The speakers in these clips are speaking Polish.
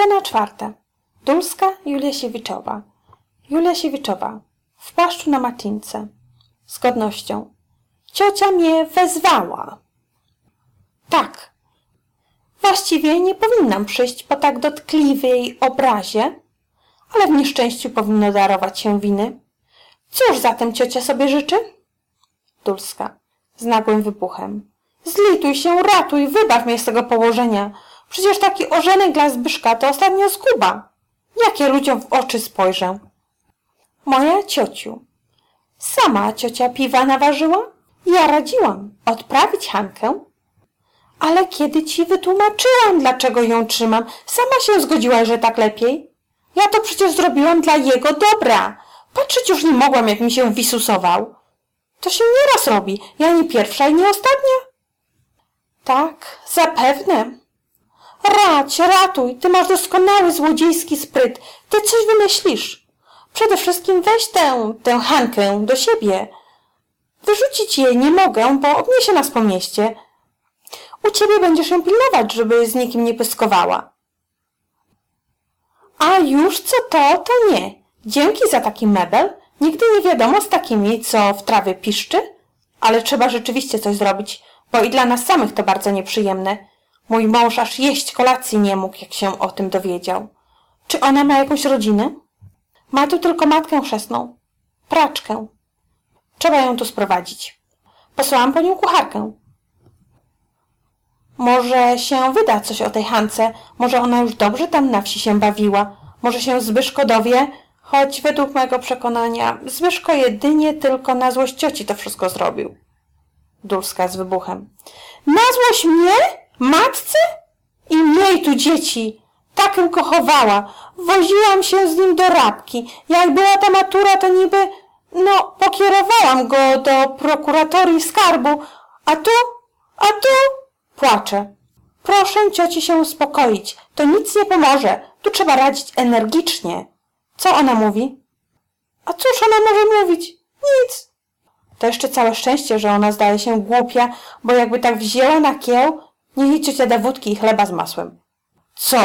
Scena czwarta. Dulska Julia Siewiczowa. Julia Siewiczowa. W płaszczu na matince. Z godnością. Ciocia mnie wezwała. Tak. Właściwie nie powinnam przyjść po tak dotkliwej obrazie, ale w nieszczęściu powinno darować się winy. Cóż zatem ciocia sobie życzy? Dulska. Z nagłym wybuchem. Zlituj się, ratuj, wybaw mnie z tego położenia. Przecież taki ożenek dla Zbyszka to ostatnia zguba. Jak ja ludziom w oczy spojrzę? Moja ciociu. Sama ciocia piwa naważyła? Ja radziłam odprawić Hankę. Ale kiedy ci wytłumaczyłam, dlaczego ją trzymam, sama się zgodziła, że tak lepiej. Ja to przecież zrobiłam dla jego dobra. Patrzeć już nie mogłam, jak mi się wisusował. To się nieraz robi. Ja nie pierwsza i nie ostatnia. Tak, zapewne. Rać, ratuj, ty masz doskonały złodziejski spryt. Ty coś wymyślisz. Przede wszystkim weź tę, tę Hankę do siebie. Wyrzucić jej nie mogę, bo obniesie nas po mieście. U ciebie będziesz ją pilnować, żeby z nikim nie pyskowała. A już co to, to nie. Dzięki za taki mebel. Nigdy nie wiadomo z takimi, co w trawie piszczy. Ale trzeba rzeczywiście coś zrobić, bo i dla nas samych to bardzo nieprzyjemne. Mój mąż aż jeść kolacji nie mógł, jak się o tym dowiedział. Czy ona ma jakąś rodzinę? Ma tu tylko matkę chrzestną. Praczkę. Trzeba ją tu sprowadzić. Posłałam po nią kucharkę. Może się wyda coś o tej Hance. Może ona już dobrze tam na wsi się bawiła. Może się Zbyszko dowie, choć według mojego przekonania Zbyszko jedynie tylko na złość cioci to wszystko zrobił. Dulska z wybuchem. Na złość mnie? Matce? I miej tu dzieci. Takę kochowała. Woziłam się z nim do rabki. Jak była ta matura, to niby, no, pokierowałam go do prokuratorii skarbu. A tu? A tu? Płacze. Proszę cioci się uspokoić. To nic nie pomoże. Tu trzeba radzić energicznie. Co ona mówi? A cóż ona może mówić? Nic. To jeszcze całe szczęście, że ona zdaje się głupia, bo jakby tak wzięła na kieł, niech jej ciocia da wódki i chleba z masłem. Co?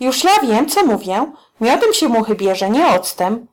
Już ja wiem, co mówię. Miodem się muchy bierze, nie octem.